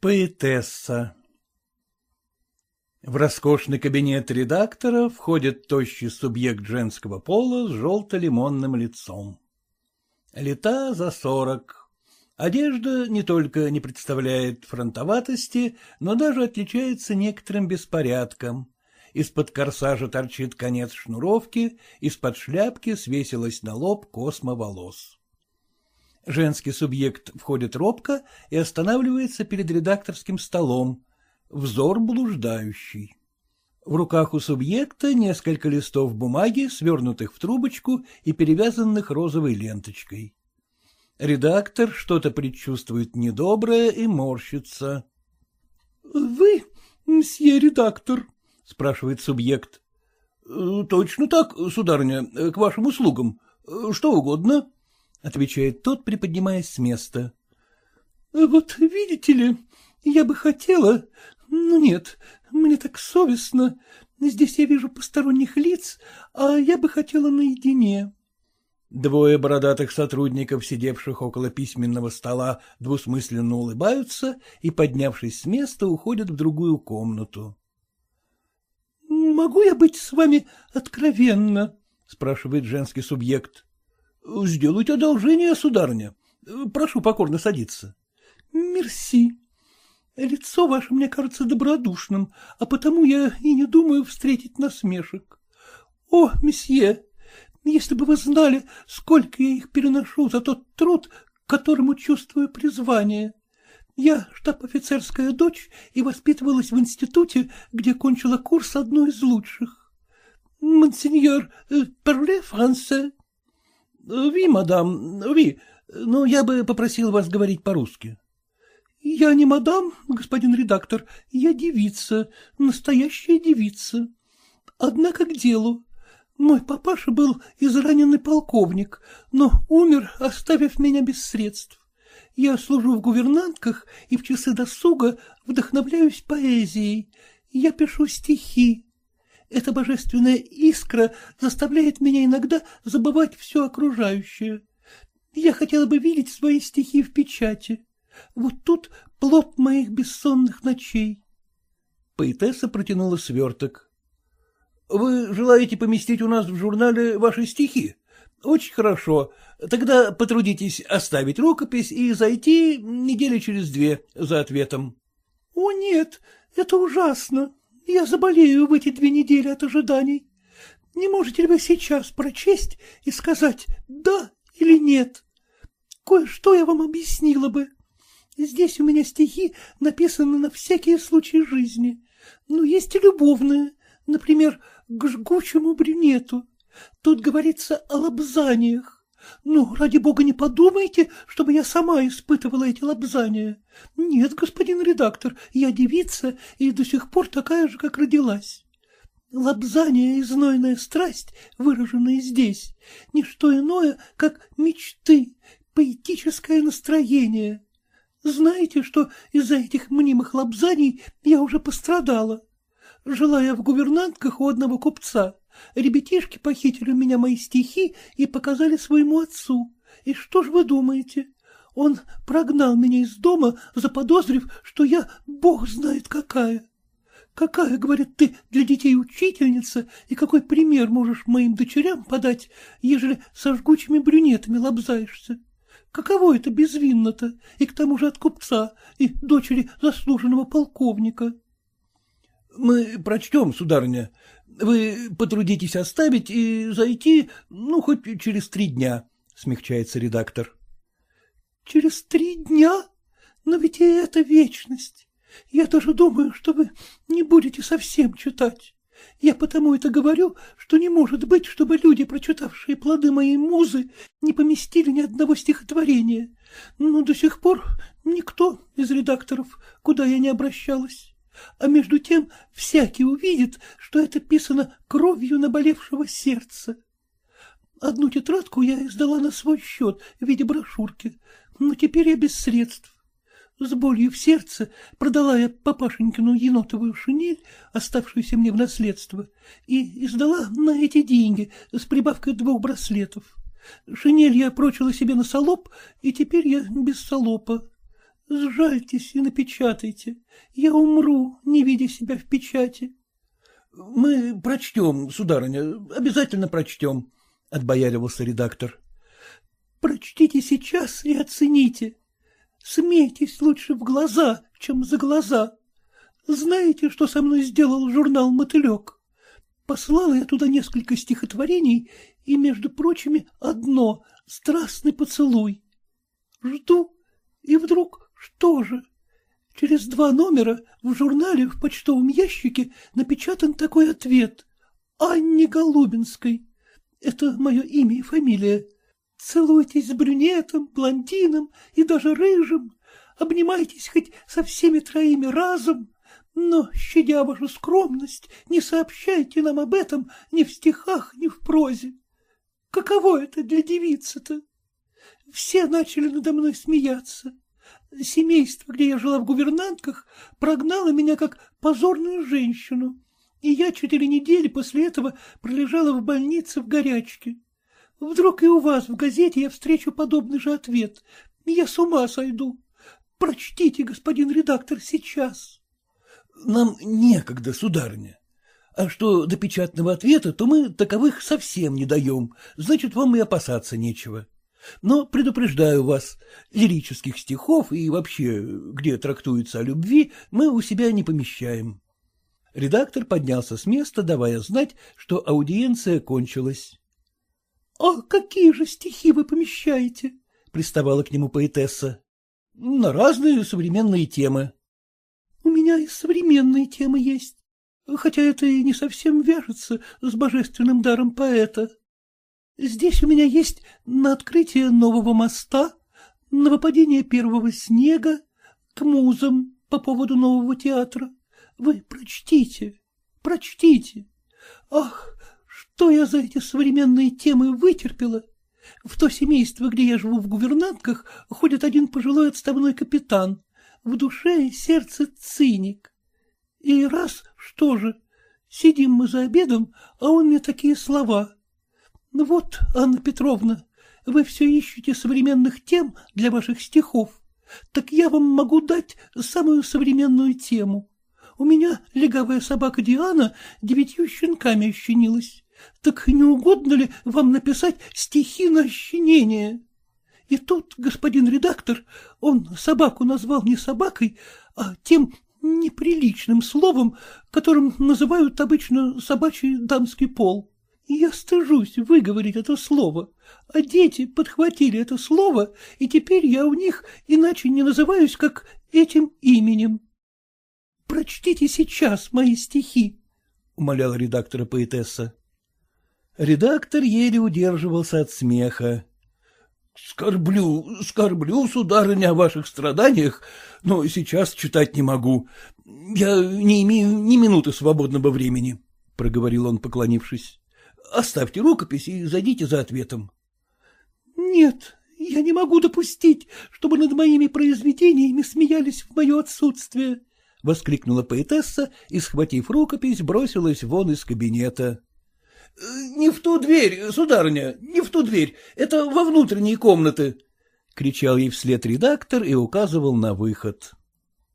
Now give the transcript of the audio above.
Поэтесса В роскошный кабинет редактора входит тощий субъект женского пола с желто-лимонным лицом. Лета за сорок. Одежда не только не представляет фронтоватости, но даже отличается некоторым беспорядком. Из-под корсажа торчит конец шнуровки, из-под шляпки свесилась на лоб космо волос. Женский субъект входит робко и останавливается перед редакторским столом. Взор блуждающий. В руках у субъекта несколько листов бумаги, свернутых в трубочку и перевязанных розовой ленточкой. Редактор что-то предчувствует недоброе и морщится. — Вы, мсье редактор? — спрашивает субъект. — Точно так, сударыня, к вашим услугам. Что угодно. — отвечает тот, приподнимаясь с места. — Вот видите ли, я бы хотела... Ну нет, мне так совестно. Здесь я вижу посторонних лиц, а я бы хотела наедине. Двое бородатых сотрудников, сидевших около письменного стола, двусмысленно улыбаются и, поднявшись с места, уходят в другую комнату. — Могу я быть с вами откровенно? — спрашивает женский субъект. — Сделайте одолжение, сударыня. Прошу покорно садиться. — Мерси. Лицо ваше мне кажется добродушным, а потому я и не думаю встретить насмешек. О, месье, если бы вы знали, сколько я их переношу за тот труд, которому чувствую призвание. Я штаб-офицерская дочь и воспитывалась в институте, где кончила курс одной из лучших. Монсеньор, э, парле франце? — Ви, мадам, ви, но я бы попросил вас говорить по-русски. — Я не мадам, господин редактор, я девица, настоящая девица. Однако к делу. Мой папаша был израненный полковник, но умер, оставив меня без средств. Я служу в гувернантках и в часы досуга вдохновляюсь поэзией. Я пишу стихи. Эта божественная искра заставляет меня иногда забывать все окружающее. Я хотела бы видеть свои стихи в печати. Вот тут плод моих бессонных ночей. Поэтесса протянула сверток. — Вы желаете поместить у нас в журнале ваши стихи? Очень хорошо. Тогда потрудитесь оставить рукопись и зайти недели через две за ответом. — О, нет, это ужасно. Я заболею в эти две недели от ожиданий. Не можете ли вы сейчас прочесть и сказать «да» или «нет»? Кое-что я вам объяснила бы. Здесь у меня стихи написаны на всякие случаи жизни. Ну, есть и любовные, например, к жгучему брюнету. Тут говорится о лобзаниях. Ну, ради бога, не подумайте, чтобы я сама испытывала эти лобзания. Нет, господин редактор, я девица и до сих пор такая же, как родилась. Лобзание и знойная страсть, выраженные здесь, не что иное, как мечты, поэтическое настроение. Знаете, что из-за этих мнимых лобзаний я уже пострадала? Жила я в гувернантках у одного купца. Ребятишки похитили у меня мои стихи и показали своему отцу. И что ж вы думаете? Он прогнал меня из дома, заподозрив, что я бог знает какая. Какая, говорит, ты для детей учительница, и какой пример можешь моим дочерям подать, ежели со жгучими брюнетами лобзаешься? Каково это безвинно-то, и к тому же от купца, и дочери заслуженного полковника? — Мы прочтем, сударыня, вы потрудитесь оставить и зайти, ну, хоть через три дня, — смягчается редактор. — Через три дня? Но ведь и это вечность. Я тоже думаю, что вы не будете совсем читать. Я потому это говорю, что не может быть, чтобы люди, прочитавшие плоды моей музы, не поместили ни одного стихотворения. Но до сих пор никто из редакторов, куда я не обращалась а между тем всякий увидит, что это писано кровью наболевшего сердца. Одну тетрадку я издала на свой счет в виде брошюрки, но теперь я без средств. С болью в сердце продала я папашенькину енотовую шинель, оставшуюся мне в наследство, и издала на эти деньги с прибавкой двух браслетов. Шинель я прочила себе на солоп, и теперь я без солопа. — Сжальтесь и напечатайте. Я умру, не видя себя в печати. — Мы прочтем, сударыня, обязательно прочтем, — отбояривался редактор. — Прочтите сейчас и оцените. Смейтесь лучше в глаза, чем за глаза. Знаете, что со мной сделал журнал «Мотылек»? Послал я туда несколько стихотворений и, между прочими, одно — «Страстный поцелуй». Жду, и вдруг что же? Через два номера в журнале в почтовом ящике напечатан такой ответ. Анне Голубинской. Это мое имя и фамилия. Целуйтесь с брюнетом, блондином и даже рыжим. Обнимайтесь хоть со всеми троими разом. Но, щадя вашу скромность, не сообщайте нам об этом ни в стихах, ни в прозе. Каково это для девицы-то? Все начали надо мной смеяться. Семейство, где я жила в гувернантках, прогнало меня как позорную женщину, и я четыре недели после этого пролежала в больнице в горячке. Вдруг и у вас в газете я встречу подобный же ответ. Я с ума сойду. Прочтите, господин редактор, сейчас. — Нам некогда, сударыня. А что до печатного ответа, то мы таковых совсем не даем, значит, вам и опасаться нечего. Но предупреждаю вас, лирических стихов и вообще, где трактуется о любви, мы у себя не помещаем. Редактор поднялся с места, давая знать, что аудиенция кончилась. — А какие же стихи вы помещаете? — приставала к нему поэтесса. — На разные современные темы. — У меня и современные темы есть, хотя это и не совсем вяжется с божественным даром поэта. Здесь у меня есть на открытие нового моста, на выпадение первого снега, к музам по поводу нового театра. Вы прочтите, прочтите. Ах, что я за эти современные темы вытерпела! В то семейство, где я живу в гувернантках, ходит один пожилой отставной капитан, в душе и сердце циник. И раз, что же, сидим мы за обедом, а он мне такие слова — вот, Анна Петровна, вы все ищете современных тем для ваших стихов. Так я вам могу дать самую современную тему. У меня легавая собака Диана девятью щенками ощенилась. Так не угодно ли вам написать стихи на ощенение? И тут господин редактор, он собаку назвал не собакой, а тем неприличным словом, которым называют обычно собачий дамский пол. Я стыжусь выговорить это слово, а дети подхватили это слово, и теперь я у них иначе не называюсь, как этим именем. Прочтите сейчас мои стихи, — умоляла редактора поэтесса. Редактор еле удерживался от смеха. — Скорблю, скорблю, сударыня, о ваших страданиях, но сейчас читать не могу. Я не имею ни минуты свободного времени, — проговорил он, поклонившись. Оставьте рукопись и зайдите за ответом. — Нет, я не могу допустить, чтобы над моими произведениями смеялись в мое отсутствие, — воскликнула поэтесса и, схватив рукопись, бросилась вон из кабинета. — Не в ту дверь, сударыня, не в ту дверь, это во внутренние комнаты, — кричал ей вслед редактор и указывал на выход.